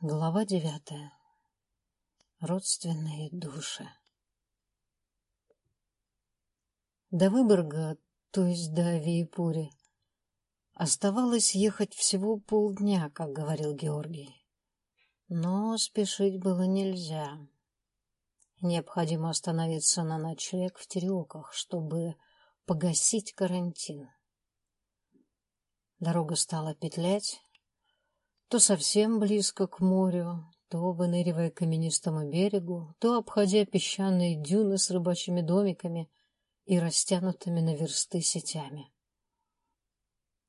Глава девятая. Родственные души. До Выборга, то есть до Виепури, оставалось ехать всего полдня, как говорил Георгий. Но спешить было нельзя. Необходимо остановиться на ночлег в Тереоках, чтобы погасить карантин. Дорога стала петлять, то совсем близко к морю, то выныривая к каменистому берегу, то обходя песчаные дюны с рыбачьими домиками и растянутыми на версты сетями.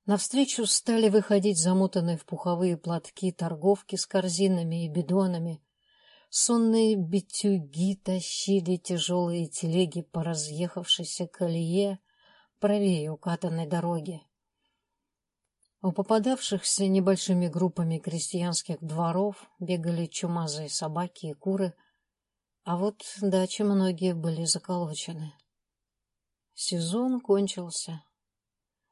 Навстречу стали выходить замотанные в пуховые платки торговки с корзинами и бидонами. Сонные битюги тащили тяжелые телеги по разъехавшейся колее правее укатанной дороги. У попадавшихся небольшими группами крестьянских дворов бегали чумазые собаки и куры, а вот дачи многие были заколочены. Сезон кончился.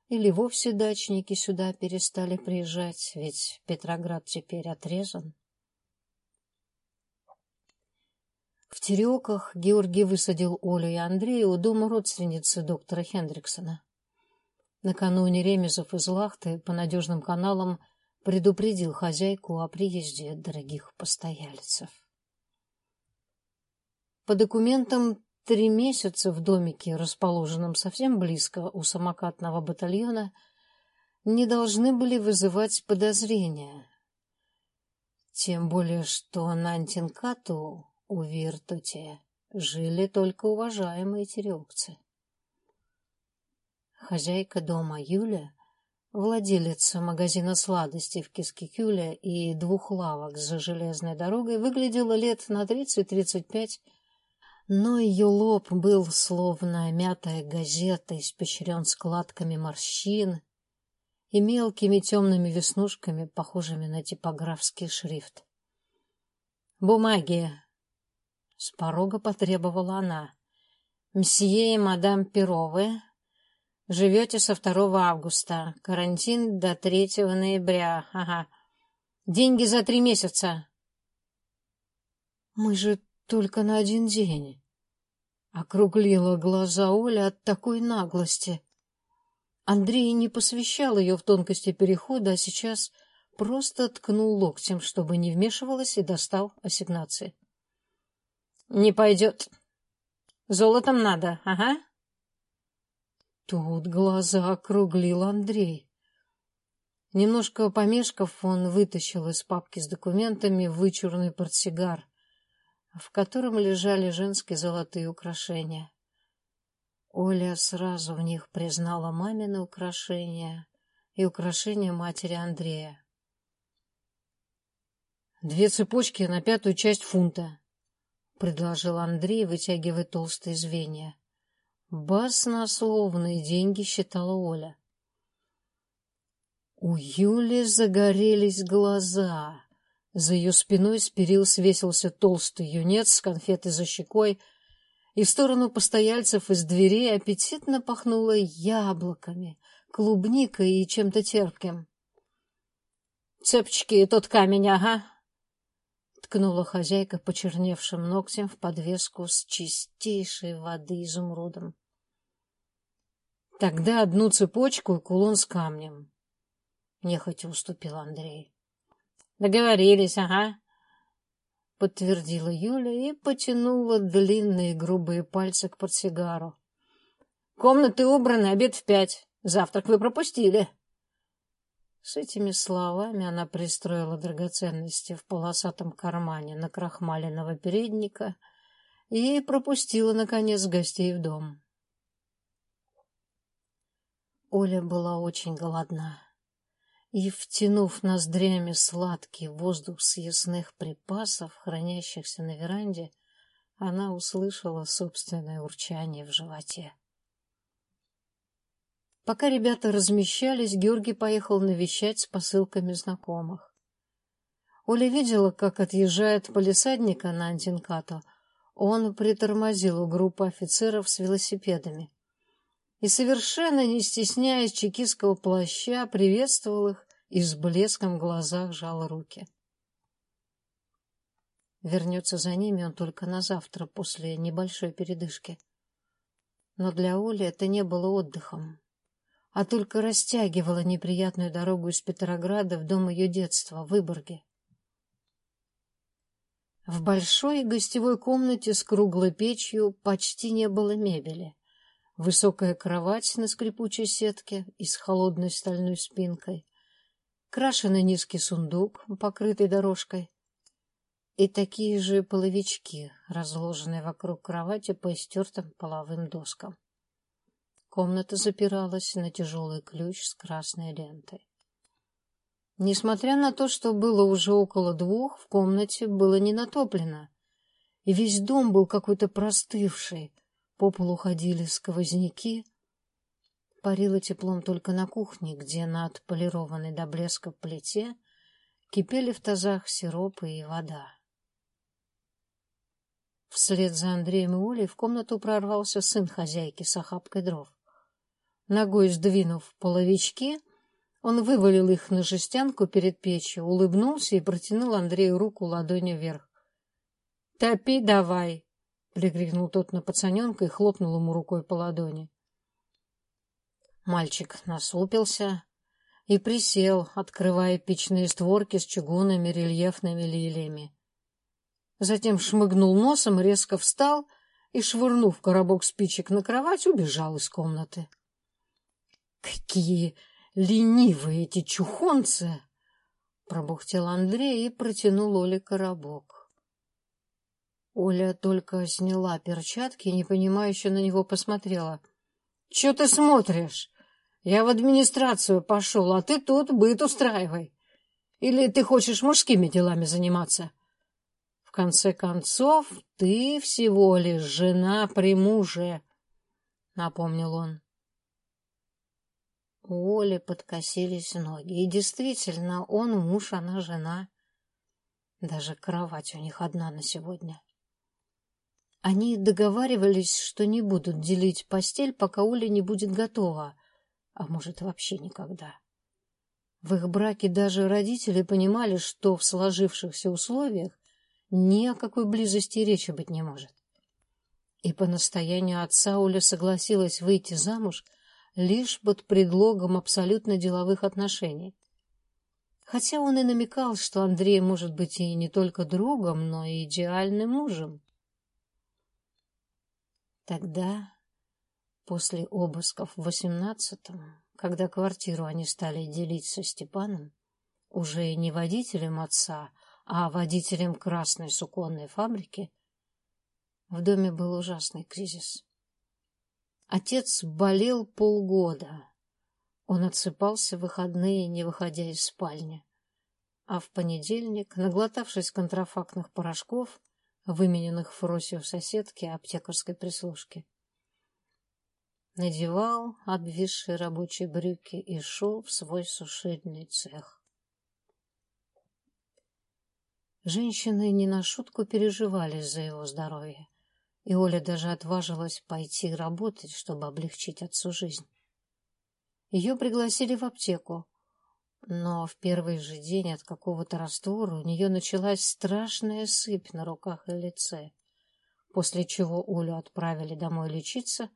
Или вовсе дачники сюда перестали приезжать, ведь Петроград теперь отрезан. В Тереках Георгий высадил Олю и Андрея у дома родственницы доктора Хендриксона. Накануне Ремезов из Лахты по надежным каналам предупредил хозяйку о приезде дорогих постояльцев. По документам три месяца в домике, расположенном совсем близко у самокатного батальона, не должны были вызывать подозрения. Тем более, что на Антинкату у Виртуте жили только уважаемые терекцы. Хозяйка дома Юля, владелица магазина сладостей в Кискикюле и двух лавок за железной дорогой, выглядела лет на тридцать-тридцать пять, но ее лоб был словно мятая газета, испещрен складками морщин и мелкими темными веснушками, похожими на типографский шрифт. «Бумаги!» — с порога потребовала она. «Мсье и мадам Перовы Живете со 2 августа. Карантин до 3 ноября. Ага. Деньги за три месяца. Мы же только на один день. Округлила глаза Оля от такой наглости. Андрей не посвящал ее в тонкости перехода, а сейчас просто ткнул локтем, чтобы не вмешивалась, и достал ассигнации. — Не пойдет. Золотом надо, ага. Тут глаза округлил Андрей. Немножко помешков, он вытащил из папки с документами вычурный портсигар, в котором лежали женские золотые украшения. Оля сразу в них признала мамины украшения и украшения матери Андрея. «Две цепочки на пятую часть фунта», — предложил Андрей, вытягивая толстые звенья. Баснословные деньги считала Оля. У Юли загорелись глаза. За ее спиной с перил свесился толстый юнец с конфетой за щекой, и в сторону постояльцев из дверей аппетитно пахнуло яблоками, клубникой и чем-то терпким. — Цепочки и тот камень, ага! — ткнула хозяйка почерневшим ногтем в подвеску с чистейшей воды изумрудом. — Тогда одну цепочку и кулон с камнем. Нехотя уступил Андрей. — Договорились, ага. — подтвердила Юля и потянула длинные грубые пальцы к портсигару. — Комнаты убраны, обед в пять. Завтрак вы пропустили. — с этими словами она пристроила драгоценности в полосатом кармане на крахмаленного передника и пропустила, наконец, гостей в дом. Оля была очень голодна, и, втянув ноздрями сладкий воздух съестных припасов, хранящихся на веранде, она услышала собственное урчание в животе. Пока ребята размещались, Георгий поехал навещать с посылками знакомых. Оля видела, как отъезжает полисадника на Антинкато. Он притормозил у группы офицеров с велосипедами. И, совершенно не стесняясь чекистского плаща, приветствовал их и с блеском в глазах жал руки. Вернется за ними он только на завтра после небольшой передышки. Но для Оли это не было отдыхом, а только растягивало неприятную дорогу из Петрограда в дом ее детства, в Выборге. В большой гостевой комнате с круглой печью почти не было мебели. Высокая кровать на скрипучей сетке и с холодной стальной спинкой, крашеный низкий сундук, покрытый дорожкой, и такие же половички, разложенные вокруг кровати по истертым половым доскам. Комната запиралась на тяжелый ключ с красной лентой. Несмотря на то, что было уже около двух, в комнате было не натоплено, и весь дом был какой-то простывший, по полу ходили сквозняки. Парило теплом только на кухне, где на отполированной до блеска плите кипели в тазах сиропы и вода. Вслед за Андреем и Олей в комнату прорвался сын хозяйки с охапкой дров. Ногой сдвинув половички, он вывалил их на жестянку перед печью, улыбнулся и протянул Андрею руку ладонью вверх. — Топи давай! — прикрикнул тот на пацаненка и хлопнул ему рукой по ладони. Мальчик насупился и присел, открывая печные створки с чугунными рельефными лилиями. Затем шмыгнул носом, резко встал и, швырнув коробок спичек на кровать, убежал из комнаты. — Какие Ленивые эти чухонцы! Пробухтел Андрей и протянул Оле коробок. Оля только сняла перчатки и непонимающе на него посмотрела. — Че ты смотришь? Я в администрацию пошел, а ты тут быт устраивай. Или ты хочешь мужскими делами заниматься? В конце концов, ты всего лишь жена при муже, — напомнил он. У Оли подкосились ноги. И действительно, он муж, она жена. Даже кровать у них одна на сегодня. Они договаривались, что не будут делить постель, пока Оля не будет готова, а может, вообще никогда. В их браке даже родители понимали, что в сложившихся условиях ни о какой близости речи быть не может. И по настоянию отца Оля согласилась выйти замуж — лишь под предлогом абсолютно деловых отношений. Хотя он и намекал, что Андрей может быть и не только другом, но и идеальным мужем. Тогда, после обысков в восемнадцатом, когда квартиру они стали делить со Степаном, уже не водителем отца, а водителем красной суконной фабрики, в доме был ужасный кризис. Отец болел полгода. Он отсыпался в выходные, не выходя из спальни. А в понедельник, наглотавшись контрафактных порошков, вымененных Фросе у соседки аптекарской прислужки, надевал обвисшие рабочие брюки и шел в свой сушильный цех. Женщины не на шутку переживали за его здоровье и Оля даже отважилась пойти работать, чтобы облегчить отцу жизнь. Ее пригласили в аптеку, но в первый же день от какого-то раствора у нее началась страшная сыпь на руках и лице, после чего Олю отправили домой лечиться,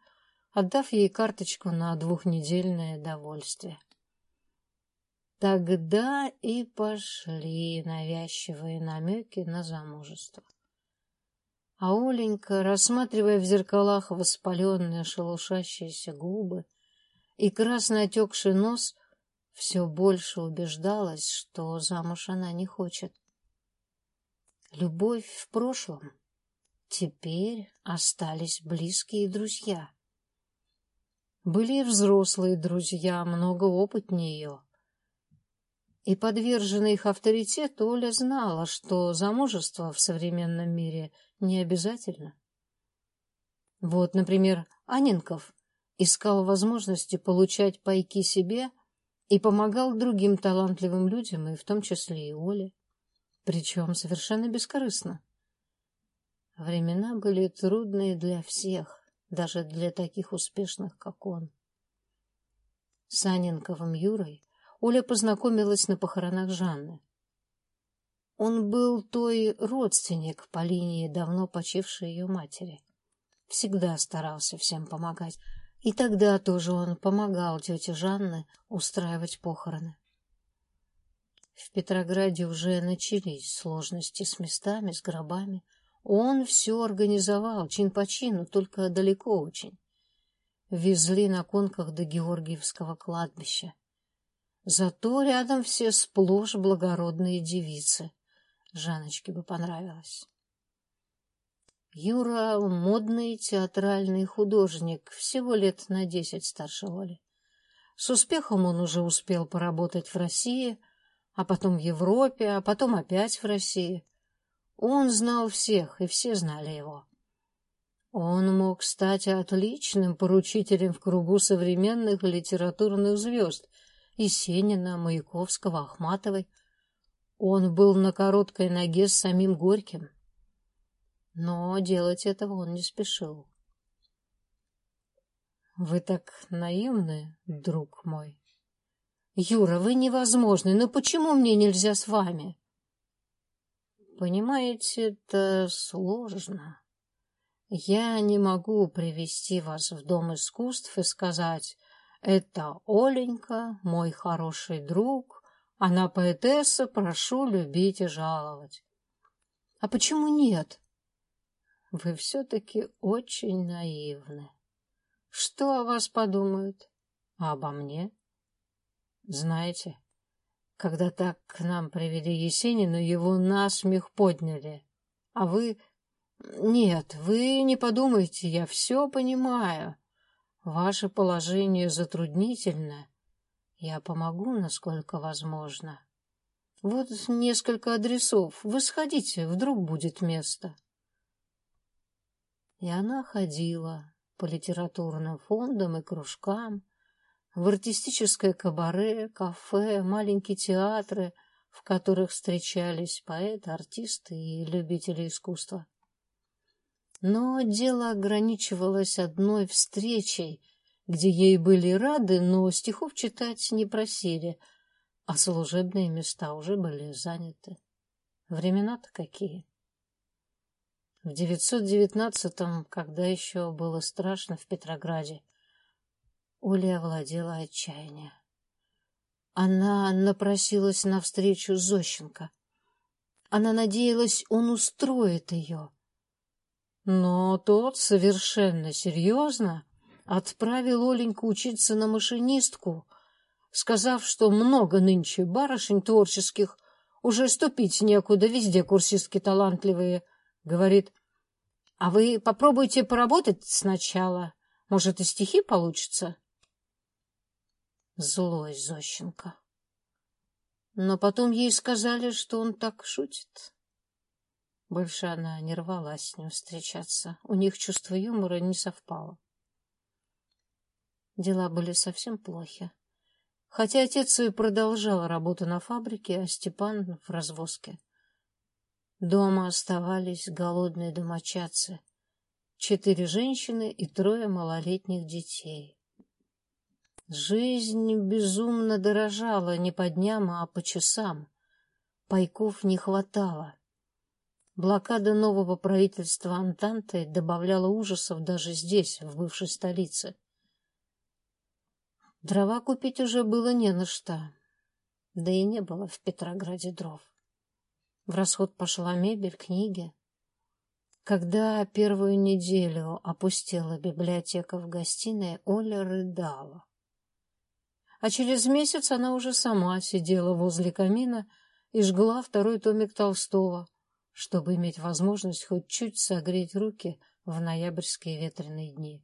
отдав ей карточку на двухнедельное довольствие. Тогда и пошли навязчивые намеки на замужество. А Оленька, рассматривая в зеркалах воспаленные шелушащиеся губы и красный отекший нос, все больше убеждалась, что замуж она не хочет. Любовь в прошлом. Теперь остались близкие друзья. Были и взрослые друзья, много опытнее ее. И подверженный их авторитету Оля знала, что замужество в современном мире не обязательно. Вот, например, Анинков искал возможности получать пайки себе и помогал другим талантливым людям, и в том числе и Оле, причем совершенно бескорыстно. Времена были трудные для всех, даже для таких успешных, как он. С Анинковым Юрой Оля познакомилась на похоронах Жанны. Он был той родственник по линии давно почившей ее матери. Всегда старался всем помогать. И тогда тоже он помогал тете Жанне устраивать похороны. В Петрограде уже начались сложности с местами, с гробами. Он все организовал, чин по чину, только далеко очень. Везли на конках до Георгиевского кладбища. Зато рядом все сплошь благородные девицы. Жаночке бы понравилось. Юра — модный театральный художник, всего лет на десять старше Оли. С успехом он уже успел поработать в России, а потом в Европе, а потом опять в России. Он знал всех, и все знали его. Он мог стать отличным поручителем в кругу современных литературных звезд — Есенина, Маяковского, Ахматовой. Он был на короткой ноге с самим Горьким. Но делать этого он не спешил. Вы так наивны, друг мой. Юра, вы невозможны, но почему мне нельзя с вами? Понимаете, это сложно. Я не могу привести вас в Дом искусств и сказать, это Оленька, мой хороший друг. Она поэтесса, прошу любить и жаловать. А почему нет? Вы все-таки очень наивны. Что о вас подумают? А обо мне? Знаете, когда так к нам привели Есенина, его насмех подняли. А вы... Нет, вы не подумайте, я все понимаю. Ваше положение затруднительно. Я помогу, насколько возможно. Вот несколько адресов. Вы сходите, вдруг будет место. И она ходила по литературным фондам и кружкам, в артистическое кабаре, кафе, маленькие театры, в которых встречались поэты, артисты и любители искусства. Но дело ограничивалось одной встречей, где ей были рады, но стихов читать не просили, а служебные места уже были заняты. Времена-то какие. В 919-м, когда еще было страшно в Петрограде, Оля овладела отчаяние. Она напросилась навстречу Зощенко. Она надеялась, он устроит ее. Но тот совершенно серьезно отправил Оленьку учиться на машинистку, сказав, что много нынче барышень творческих, уже ступить некуда, везде курсистки талантливые. Говорит, а вы попробуйте поработать сначала, может, и стихи получится. Злой Зощенко. Но потом ей сказали, что он так шутит. Больше она не рвалась с ним встречаться. У них чувство юмора не совпало. Дела были совсем плохи. Хотя отец и продолжал работу на фабрике, а Степан в развозке. Дома оставались голодные домочадцы. Четыре женщины и трое малолетних детей. Жизнь безумно дорожала не по дням, а по часам. Пайков не хватало. Блокада нового правительства Антанты добавляла ужасов даже здесь, в бывшей столице. Дрова купить уже было не на что, да и не было в Петрограде дров. В расход пошла мебель, книги. Когда первую неделю опустела библиотека в гостиной, Оля рыдала. А через месяц она уже сама сидела возле камина и жгла второй томик Толстого — чтобы иметь возможность хоть чуть согреть руки в ноябрьские ветреные дни.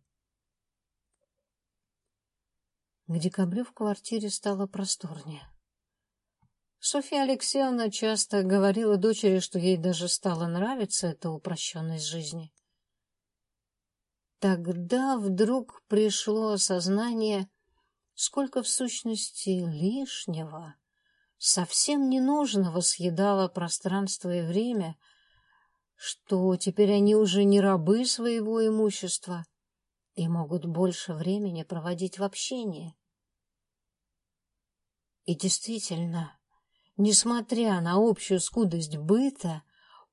К декабрю в квартире стало просторнее. Софья Алексеевна часто говорила дочери, что ей даже стало нравиться эта упрощенность жизни. Тогда вдруг пришло осознание, сколько в сущности лишнего совсем ненужного съедало пространство и время, что теперь они уже не рабы своего имущества и могут больше времени проводить в общении. И действительно, Несмотря на общую скудость быта,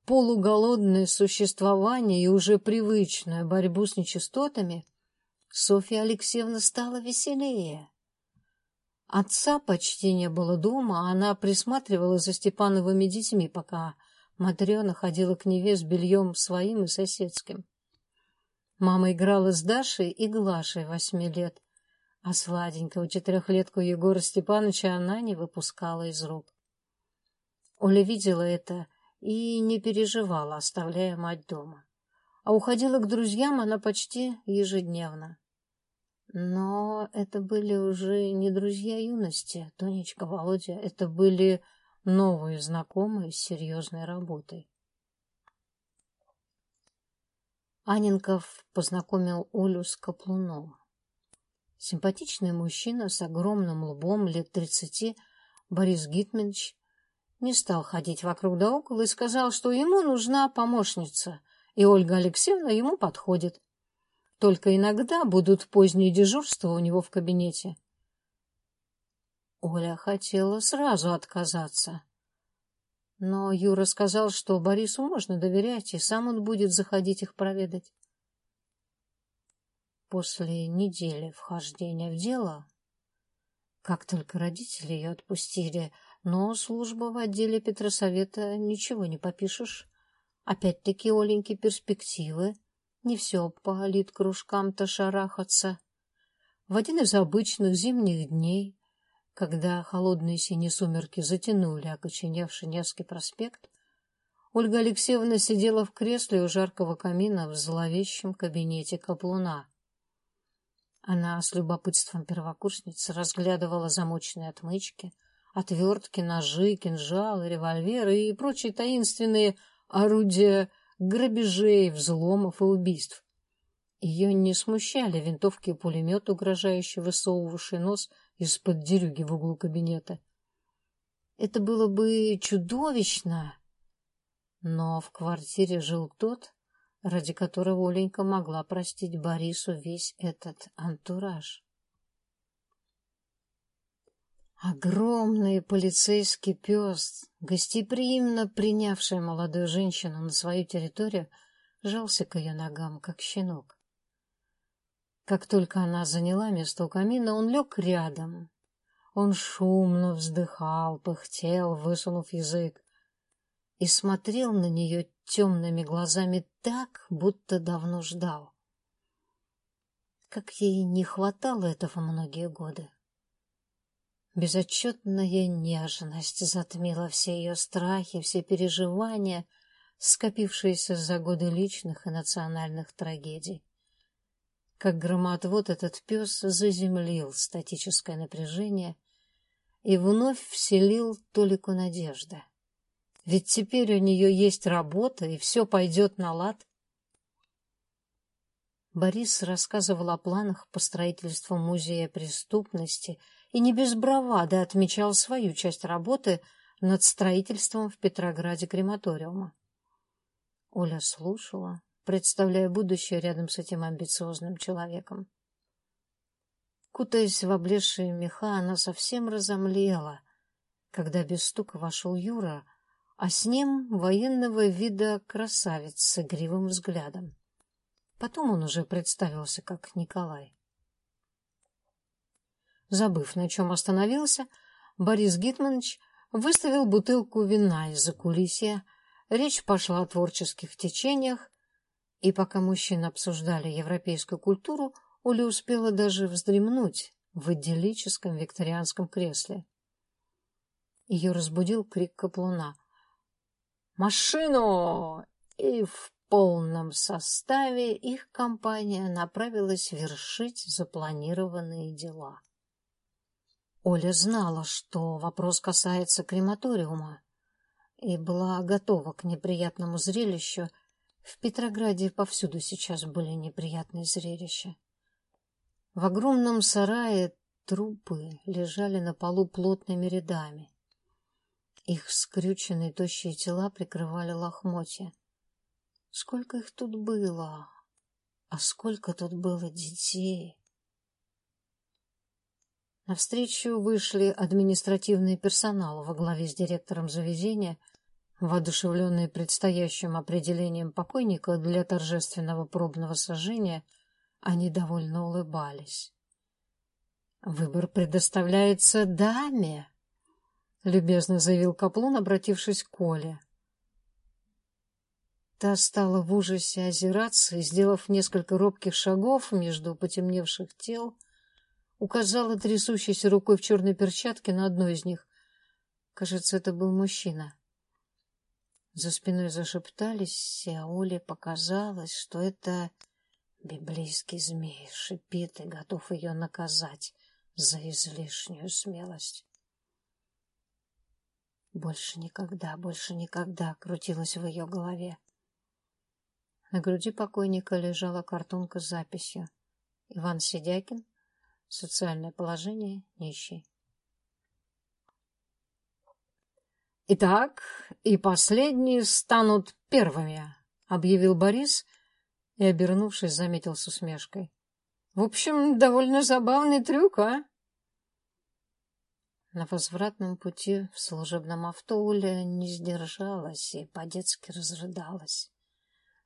полуголодное существование и уже привычную борьбу с нечистотами, Софья Алексеевна стала веселее. Отца почти не было дома, а она присматривала за Степановыми детьми, пока Матрена ходила к Неве с бельем своим и соседским. Мама играла с Дашей и Глашей восьми лет, а сладенького четырехлетку Егора Степановича она не выпускала из рук. Оля видела это и не переживала, оставляя мать дома. А уходила к друзьям она почти ежедневно. Но это были уже не друзья юности, Тонечка, Володя, это были новые знакомые с серьезной работой. Анинков познакомил Олю с Каплуновым. Симпатичный мужчина с огромным лбом лет тридцати, Борис Гитманович, не стал ходить вокруг да около и сказал, что ему нужна помощница, и Ольга Алексеевна ему подходит. Только иногда будут поздние дежурства у него в кабинете. Оля хотела сразу отказаться. Но Юра сказал, что Борису можно доверять, и сам он будет заходить их проведать. После недели вхождения в дело, как только родители ее отпустили, но служба в отделе Петросовета ничего не попишешь. Опять-таки, Оленьки, перспективы. Не все по литкружкам-то шарахаться. В один из обычных зимних дней, когда холодные синие сумерки затянули окоченевший Невский проспект, Ольга Алексеевна сидела в кресле у жаркого камина в зловещем кабинете каплуна. Она с любопытством первокурсницы разглядывала замочные отмычки — отвертки, ножи, кинжалы, револьверы и прочие таинственные орудия грабежей, взломов и убийств. Ее не смущали винтовки и пулемет, угрожающие высовывавший нос из-под дерюги в углу кабинета. Это было бы чудовищно, но в квартире жил тот, ради которого Оленька могла простить Борису весь этот антураж. Огромный полицейский пес, гостеприимно принявший молодую женщину на свою территорию, жался к ее ногам, как щенок. Как только она заняла место у камина, он лег рядом. Он шумно вздыхал, пыхтел, высунув язык, и смотрел на нее темными глазами так, будто давно ждал. Как ей не хватало этого многие годы. Безотчетная нежность затмила все ее страхи, все переживания, скопившиеся за годы личных и национальных трагедий. Как громоотвод этот пес заземлил статическое напряжение и вновь вселил толику надежды. Ведь теперь у нее есть работа, и все пойдет на лад. Борис рассказывал о планах по строительству музея преступности и не без бравады отмечал свою часть работы над строительством в Петрограде крематориума. Оля слушала, представляя будущее рядом с этим амбициозным человеком. Кутаясь в облезшие меха, она совсем разомлела, когда без стука вошел Юра, а с ним военного вида красавец с игривым взглядом. Потом он уже представился как Николай. Забыв, на чем остановился, Борис Гитманович выставил бутылку вина из-за кулисья. Речь пошла о творческих течениях, и пока мужчины обсуждали европейскую культуру, Оля успела даже вздремнуть в идиллическом викторианском кресле. Ее разбудил крик каплуна. «Машину!» И в полном составе их компания направилась вершить запланированные дела. Оля знала, что вопрос касается крематориума, и была готова к неприятному зрелищу. В Петрограде повсюду сейчас были неприятные зрелища. В огромном сарае трупы лежали на полу плотными рядами. Их скрюченные тощие тела прикрывали лохмотья. Сколько их тут было? А сколько тут было детей? Навстречу вышли административный персонал во главе с директором заведения, воодушевленные предстоящим определением покойника для торжественного пробного сожжения, они довольно улыбались. «Выбор предоставляется даме», — любезно заявил Каплун, обратившись к Коле. Та стала в ужасе озираться и, сделав несколько робких шагов между потемневших тел, указала трясущейся рукой в черной перчатке на одну из них. Кажется, это был мужчина. За спиной зашептались, а Оле показалось, что это библейский змей шипит и готов ее наказать за излишнюю смелость. Больше никогда, больше никогда крутилось в ее голове. На груди покойника лежала картонка с записью. Иван Сидякин, Социальное положение нищий. Итак, и последние станут первыми, объявил Борис и, обернувшись, заметил с усмешкой. В общем, довольно забавный трюк, а? На возвратном пути в служебном авто Уля не сдержалась и по-детски разрыдалась.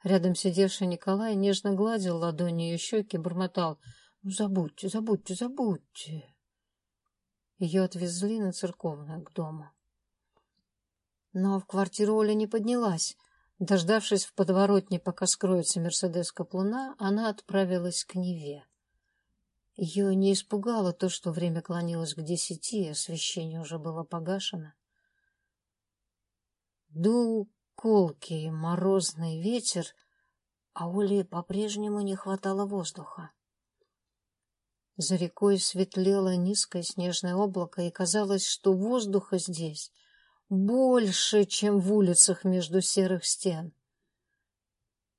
Рядом сидевший Николай нежно гладил ладонью ее щеки, бормотал — забудьте, забудьте, забудьте. Ее отвезли на церковную к дому. Но в квартиру Оля не поднялась. Дождавшись в подворотне, пока скроется Мерседес Каплуна, она отправилась к Неве. Ее не испугало то, что время клонилось к десяти, и освещение уже было погашено. Дул колкий морозный ветер, а Оле по-прежнему не хватало воздуха. За рекой светлело низкое снежное облако, и казалось, что воздуха здесь больше, чем в улицах между серых стен.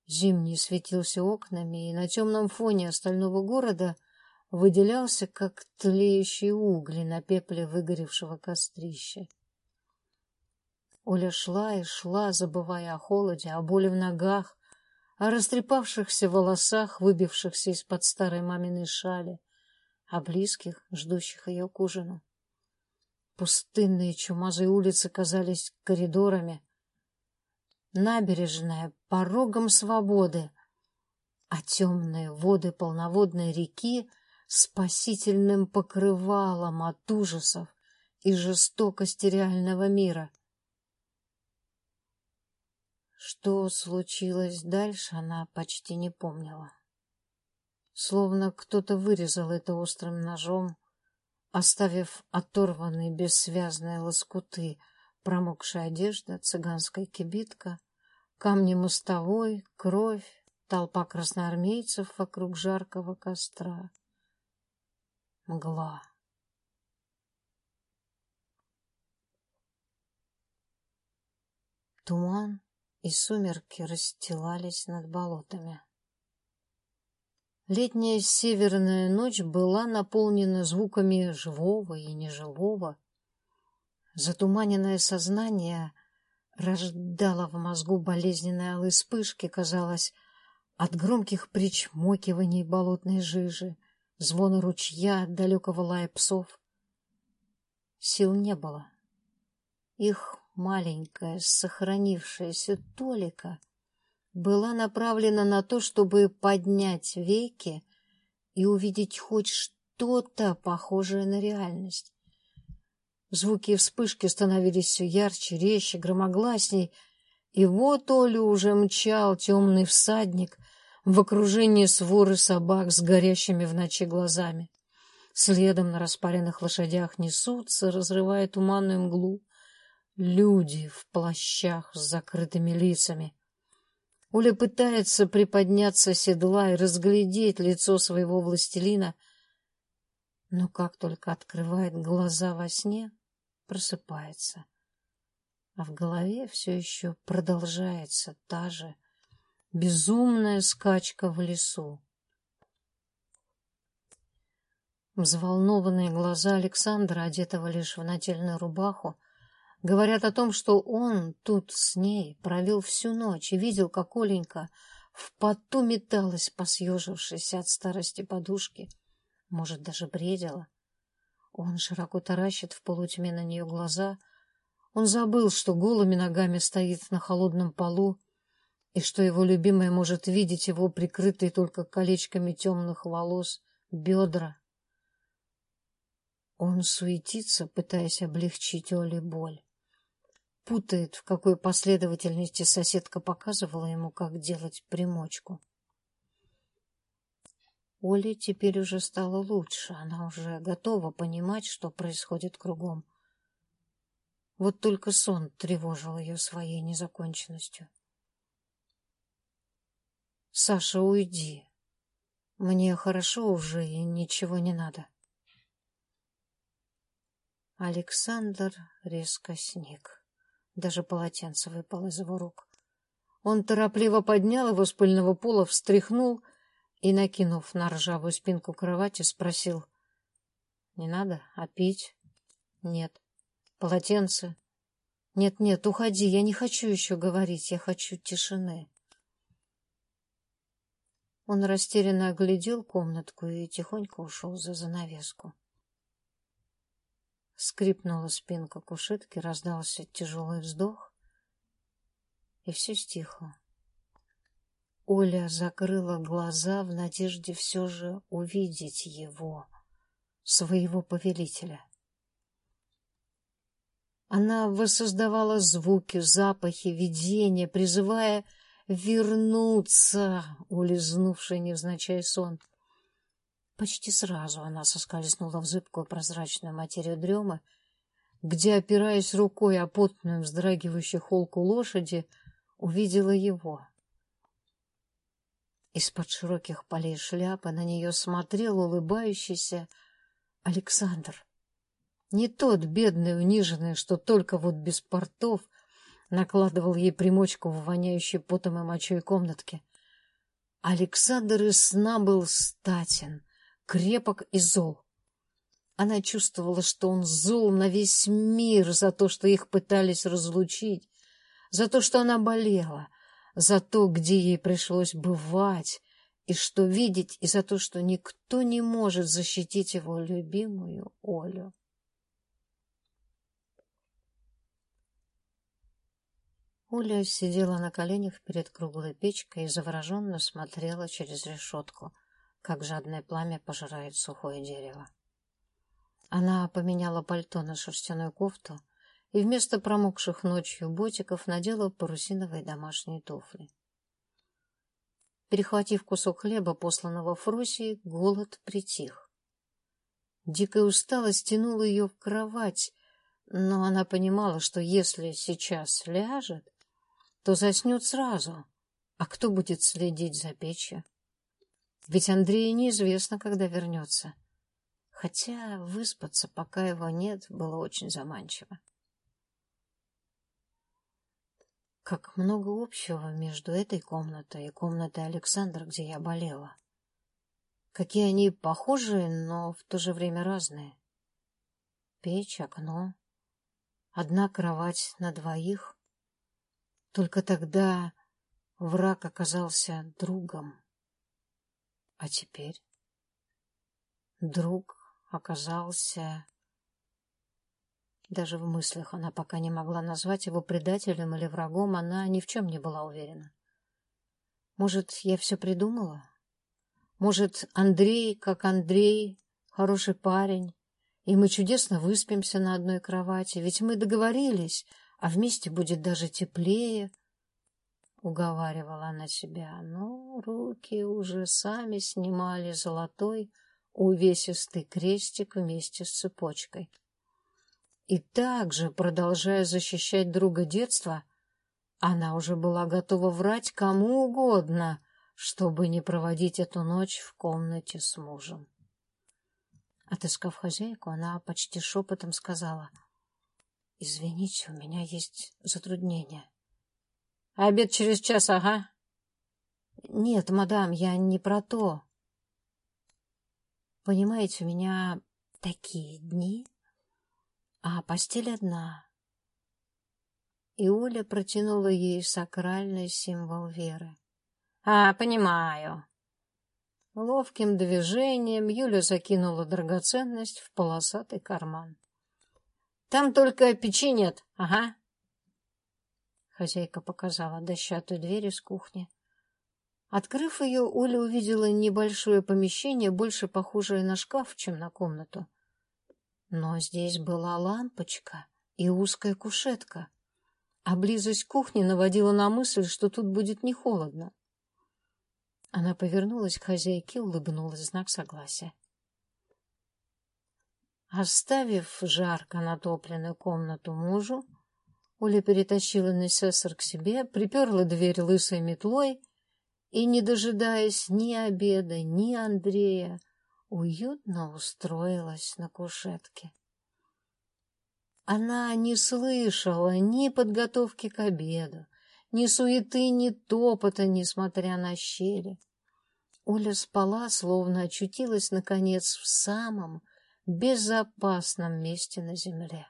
Зимний светился окнами, и на темном фоне остального города выделялся, как тлеющие угли на пепле выгоревшего кострища. Оля шла и шла, забывая о холоде, о боли в ногах, о растрепавшихся волосах, выбившихся из-под старой маминой шали, о близких, ждущих ее к ужину. Пустынные чумазые улицы казались коридорами, набережная — порогом свободы, а темные воды полноводной реки — спасительным покрывалом от ужасов и жестокости реального мира. Что случилось дальше, она почти не помнила словно кто-то вырезал это острым ножом, оставив оторванные бессвязные лоскуты, промокшая одежда, цыганская кибитка, камни мостовой, кровь, толпа красноармейцев вокруг жаркого костра. Мгла. Туман и сумерки расстилались над болотами. Летняя северная ночь была наполнена звуками живого и неживого. Затуманенное сознание рождало в мозгу болезненные алые вспышки, казалось, от громких причмокиваний болотной жижи, звона ручья, далекого лая псов. Сил не было. Их маленькая, сохранившаяся толика — была направлена на то, чтобы поднять веки и увидеть хоть что-то похожее на реальность. Звуки и вспышки становились все ярче, резче, громогласней, и вот Олю уже мчал темный всадник в окружении своры собак с горящими в ночи глазами. Следом на распаренных лошадях несутся, разрывая туманную мглу, люди в плащах с закрытыми лицами — Оля пытается приподняться седла и разглядеть лицо своего властелина, но как только открывает глаза во сне, просыпается. А в голове все еще продолжается та же безумная скачка в лесу. Взволнованные глаза Александра, одетого лишь в нательную рубаху, Говорят о том, что он тут с ней провел всю ночь и видел, как Оленька в поту металась по съежившейся от старости подушке. Может, даже бредила. Он широко таращит в полутьме на нее глаза. Он забыл, что голыми ногами стоит на холодном полу, и что его любимая может видеть его прикрытые только колечками темных волос, бедра. Он суетится, пытаясь облегчить Оле боль. Путает, в какой последовательности соседка показывала ему, как делать примочку. Оле теперь уже стало лучше, она уже готова понимать, что происходит кругом. Вот только сон тревожил ее своей незаконченностью. «Саша, уйди. Мне хорошо уже и ничего не надо». Александр резко сник. Даже полотенце выпало из его рук. Он торопливо поднял его с пыльного пола, встряхнул и, накинув на ржавую спинку кровати, спросил. — Не надо? А пить? — Нет. — Полотенце? — Нет, нет, уходи, я не хочу еще говорить, я хочу тишины. Он растерянно оглядел комнатку и тихонько ушел за занавеску. Скрипнула спинка кушетки, раздался тяжелый вздох, и все стихло. Оля закрыла глаза в надежде все же увидеть его, своего повелителя. Она воссоздавала звуки, запахи, видения, призывая вернуться, улизнувший невзначай сон. Почти сразу она соскользнула в зыбкую прозрачную материю дремы, где, опираясь рукой о потную вздрагивающую холку лошади, увидела его — из-под широких полей шляпы на нее смотрел улыбающийся Александр. Не тот бедный, униженный, что только вот без портов накладывал ей примочку в воняющей потом и мочой комнатке. Александр из сна был статен, крепок и зол. Она чувствовала, что он зол на весь мир за то, что их пытались разлучить, за то, что она болела — за то, где ей пришлось бывать, и что видеть, и за то, что никто не может защитить его любимую Олю. Оля сидела на коленях перед круглой печкой и завороженно смотрела через решетку, как жадное пламя пожирает сухое дерево. Она поменяла пальто на шерстяную кофту, и вместо промокших ночью ботиков надела парусиновые домашние туфли. Перехватив кусок хлеба, посланного Фросией, голод притих. Дикая усталость тянула ее в кровать, но она понимала, что если сейчас ляжет, то заснет сразу. А кто будет следить за печью? Ведь Андрею неизвестно, когда вернется. Хотя выспаться, пока его нет, было очень заманчиво. Как много общего между этой комнатой и комнатой Александра, где я болела. Какие они похожие, но в то же время разные. Печь, окно, одна кровать на двоих. Только тогда враг оказался другом. А теперь друг оказался даже в мыслях она пока не могла назвать его предателем или врагом, она ни в чем не была уверена. Может, я все придумала? Может, Андрей, как Андрей, хороший парень, и мы чудесно выспимся на одной кровати, ведь мы договорились, а вместе будет даже теплее, — уговаривала она себя, но руки уже сами снимали золотой увесистый крестик вместе с цепочкой. И также, продолжая защищать друга детства, она уже была готова врать кому угодно, чтобы не проводить эту ночь в комнате с мужем. Отыскав хозяйку, она почти шепотом сказала, «Извините, у меня есть затруднение». «Обед через час, ага». «Нет, мадам, я не про то. Понимаете, у меня такие дни...» а постель одна. И Оля протянула ей сакральный символ веры. — А, понимаю. Ловким движением Юля закинула драгоценность в полосатый карман. Там только печи нет, ага. Хозяйка показала дощатую дверь из кухни. Открыв ее, Оля увидела небольшое помещение, больше похожее на шкаф, чем на комнату. Но здесь была лампочка и узкая кушетка, а близость кухни наводила на мысль, что тут будет не холодно. Она повернулась к хозяйке и улыбнулась знак согласия. Оставив жарко натопленную комнату мужу, Оля перетащила Несессор к себе, приперла дверь лысой метлой и, не дожидаясь ни обеда, ни Андрея, уютно устроилась на кушетке. Она не слышала ни подготовки к обеду, ни суеты, ни топота, несмотря на щели. Оля спала, словно очутилась, наконец, в самом безопасном месте на земле.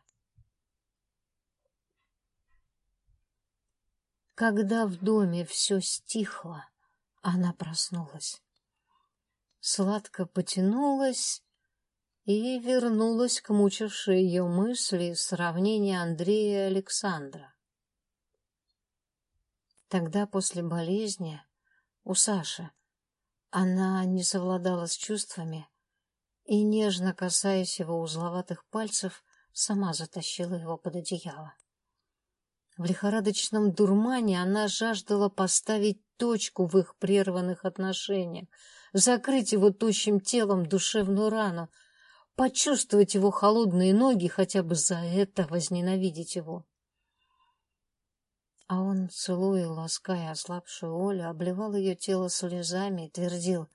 Когда в доме все стихло, она проснулась. Сладко потянулась и вернулась к мучившей ее мысли сравнения Андрея и Александра. Тогда после болезни у Саши она не совладала с чувствами и, нежно касаясь его узловатых пальцев, сама затащила его под одеяло. В лихорадочном дурмане она жаждала поставить точку в их прерванных отношениях, закрыть его тощим телом душевную рану, почувствовать его холодные ноги, хотя бы за это возненавидеть его. А он, целуя, лаская ослабшую Олю, обливал ее тело слезами и твердил,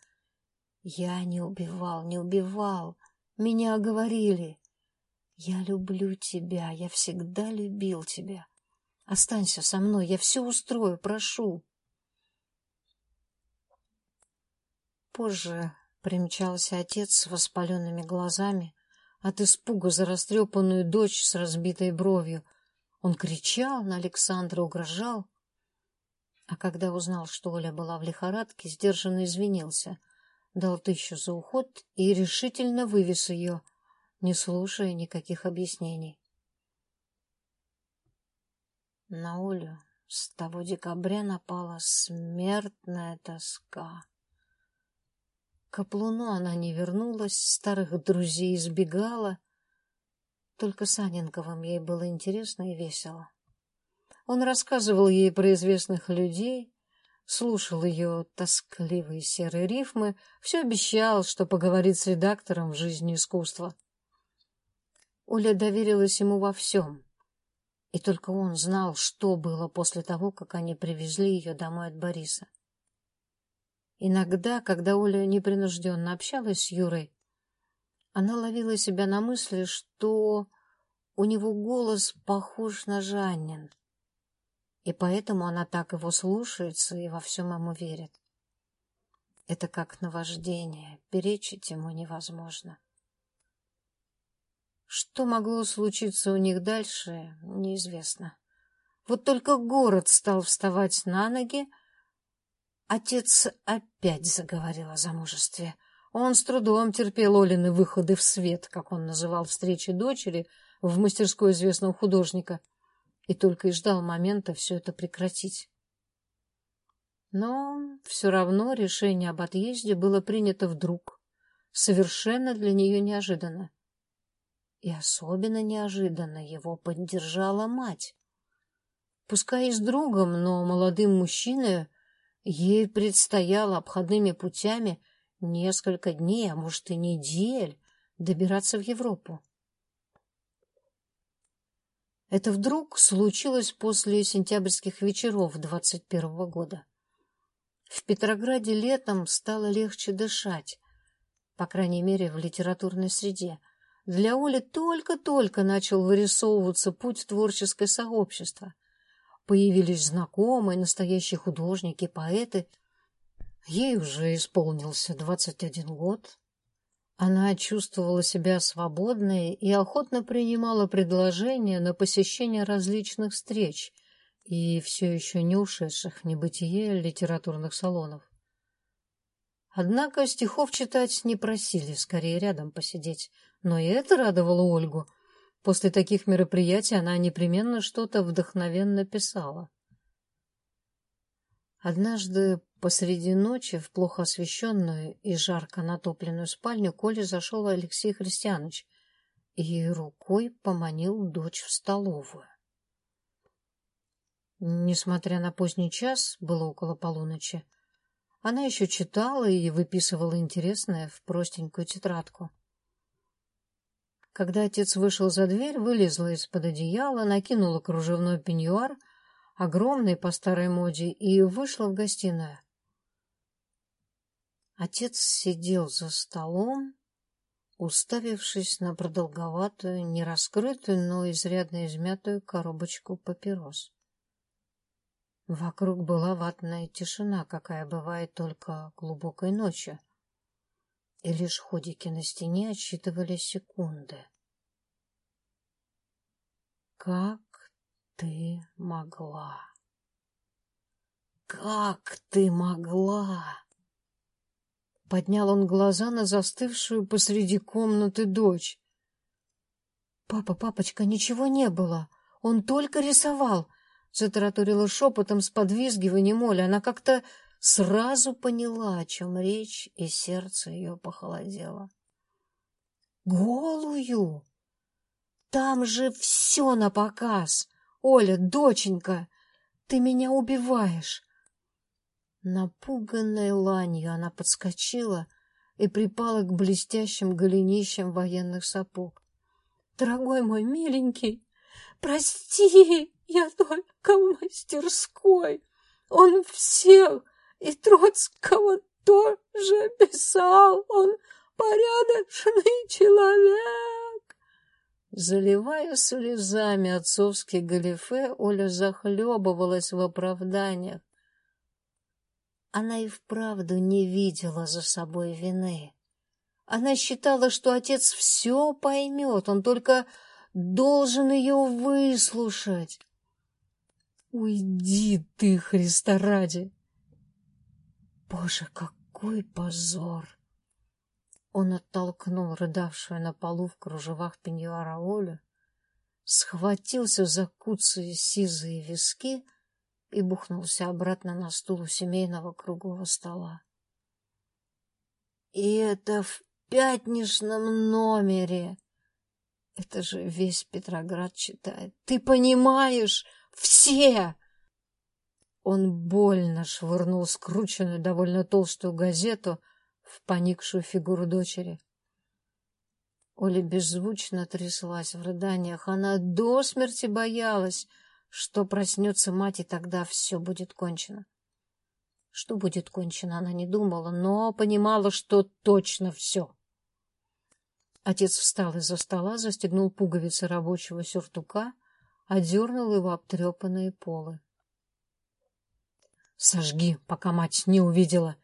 «Я не убивал, не убивал, меня оговорили. Я люблю тебя, я всегда любил тебя. Останься со мной, я все устрою, прошу». Позже примчался отец с воспаленными глазами, от испуга за растрепанную дочь с разбитой бровью — он кричал на Александра, угрожал. А когда узнал, что Оля была в лихорадке, сдержанно извинился, дал тысячу за уход и решительно вывез ее, не слушая никаких объяснений. На Олю с того декабря напала смертная тоска. К Каплуну она не вернулась, старых друзей избегала, только Саненковым ей было интересно и весело. Он рассказывал ей про известных людей, слушал ее тоскливые серые рифмы, все обещал, что поговорит с редактором в жизни искусства. Оля доверилась ему во всем, и только он знал, что было после того, как они привезли ее домой от Бориса. Иногда, когда Оля непринужденно общалась с Юрой, она ловила себя на мысли, что у него голос похож на Жаннин, и поэтому она так его слушается и во всем ему верит. Это как наваждение, перечить ему невозможно. Что могло случиться у них дальше, неизвестно. Вот только город стал вставать на ноги, отец опять заговорил о замужестве — он с трудом терпел Олины выходы в свет, как он называл встречи дочери в мастерской известного художника, и только и ждал момента все это прекратить. Но все равно решение об отъезде было принято вдруг, совершенно для нее неожиданно. И особенно неожиданно его поддержала мать. Пускай и с другом, но молодым мужчиной ей предстояло обходными путями — несколько дней, а может и недель добираться в Европу. Это вдруг случилось после сентябрьских вечеров двадцать первого года. В Петрограде летом стало легче дышать, по крайней мере, в литературной среде. Для Оли только-только начал вырисовываться путь в творческое сообщество. Появились знакомые, настоящие художники, поэты — Ей уже исполнился двадцать один год. Она чувствовала себя свободной и охотно принимала предложения на посещение различных встреч и все еще не ушедших в небытие литературных салонов. Однако стихов читать не просили, скорее рядом посидеть. Но и это радовало Ольгу. После таких мероприятий она непременно что-то вдохновенно писала. Однажды посреди ночи в плохо освещенную и жарко натопленную спальню Коле зашел Алексей Христианович и рукой поманил дочь в столовую. Несмотря на поздний час, было около полуночи, она еще читала и выписывала интересное в простенькую тетрадку. Когда отец вышел за дверь, вылезла из-под одеяла, накинула кружевной пеньюар — огромный по старой моде, и вышла в гостиную. Отец сидел за столом, уставившись на продолговатую, не раскрытую, но изрядно измятую коробочку папирос. Вокруг была ватная тишина, какая бывает только глубокой ночью, и лишь ходики на стене отсчитывали секунды. Как ты могла? Как ты могла? Поднял он глаза на застывшую посреди комнаты дочь. Папа, папочка, ничего не было. Он только рисовал. Затараторила шепотом с подвизгиванием Оля. Она как-то сразу поняла, о чем речь, и сердце ее похолодело. Голую? Там же все на показ. Оля, доченька, ты меня убиваешь. Напуганной ланью она подскочила и припала к блестящим голенищам военных сапог. Дорогой мой миленький, прости, я только в мастерской. Он всех и Троцкого тоже писал. Он порядочный человек. Заливая слезами отцовский галифе, Оля захлебывалась в оправданиях. Она и вправду не видела за собой вины. Она считала, что отец все поймет, он только должен ее выслушать. Уйди ты, Христа ради! Боже, какой позор! Он оттолкнул рыдавшую на полу в кружевах пеньюара Олю, схватился за куцые сизые виски и бухнулся обратно на стул у семейного круглого стола. И это в пятничном номере. Это же весь Петроград читает. Ты понимаешь? Все! Он больно швырнул скрученную довольно толстую газету — в поникшую фигуру дочери. Оля беззвучно тряслась в рыданиях. Она до смерти боялась, что проснется мать, и тогда все будет кончено. Что будет кончено, она не думала, но понимала, что точно все. Отец встал из-за стола, застегнул пуговицы рабочего сюртука, одернул его обтрепанные полы. — Сожги, пока мать не увидела,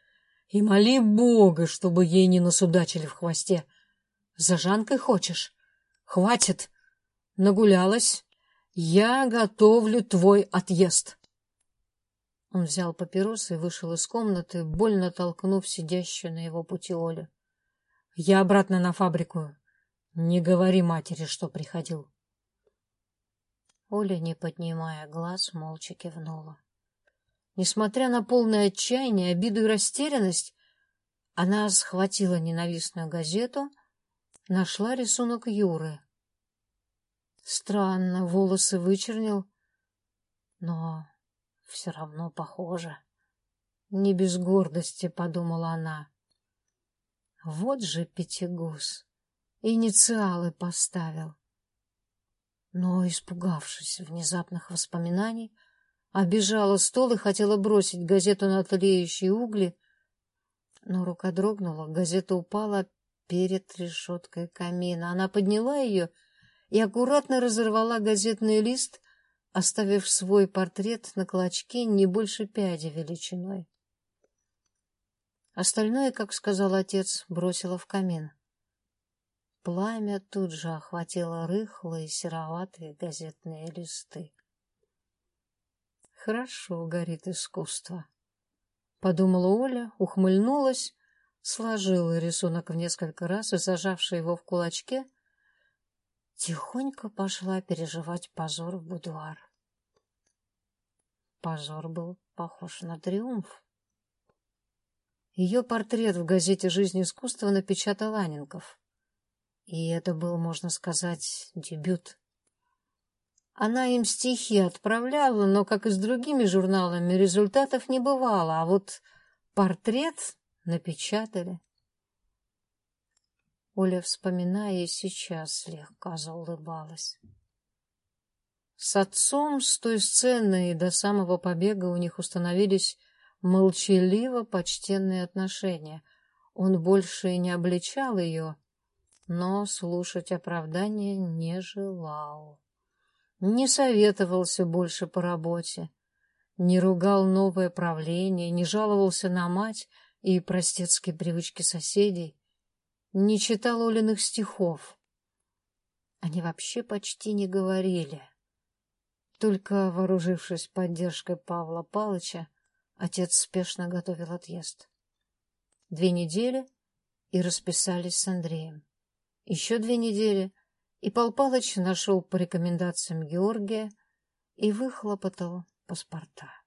и моли Бога, чтобы ей не насудачили в хвосте. За Жанкой хочешь? Хватит. Нагулялась. Я готовлю твой отъезд. Он взял папиросы и вышел из комнаты, больно толкнув сидящую на его пути Олю. Я обратно на фабрику. Не говори матери, что приходил. Оля, не поднимая глаз, молча кивнула. Несмотря на полное отчаяние, обиду и растерянность, она схватила ненавистную газету, нашла рисунок Юры. Странно, волосы вычернил, но все равно похоже. Не без гордости, подумала она. Вот же Пятигус, инициалы поставил. Но, испугавшись внезапных воспоминаний, Обежала стол и хотела бросить газету на тлеющие угли, но рука дрогнула, газета упала перед решеткой камина. Она подняла ее и аккуратно разорвала газетный лист, оставив свой портрет на клочке не больше пяди величиной. Остальное, как сказал отец, бросила в камин. Пламя тут же охватило рыхлые сероватые газетные листы. Хорошо горит искусство. Подумала Оля, ухмыльнулась, сложила рисунок в несколько раз и, зажавши его в кулачке, тихонько пошла переживать позор в будуар. Позор был похож на триумф. Ее портрет в газете «Жизнь искусства» напечатал Анинков. И это был, можно сказать, дебют. Она им стихи отправляла, но, как и с другими журналами, результатов не бывало, а вот портрет напечатали. Оля, вспоминая, сейчас слегка заулыбалась. С отцом с той сцены и до самого побега у них установились молчаливо почтенные отношения. Он больше не обличал ее, но слушать оправдания не желал. Не советовался больше по работе, не ругал новое правление, не жаловался на мать и простецкие привычки соседей, не читал Олиных стихов. Они вообще почти не говорили. Только, вооружившись поддержкой Павла Палыча, отец спешно готовил отъезд. Две недели и расписались с Андреем. Еще две недели, и Пал Палыч нашел по рекомендациям Георгия и выхлопотал паспорта.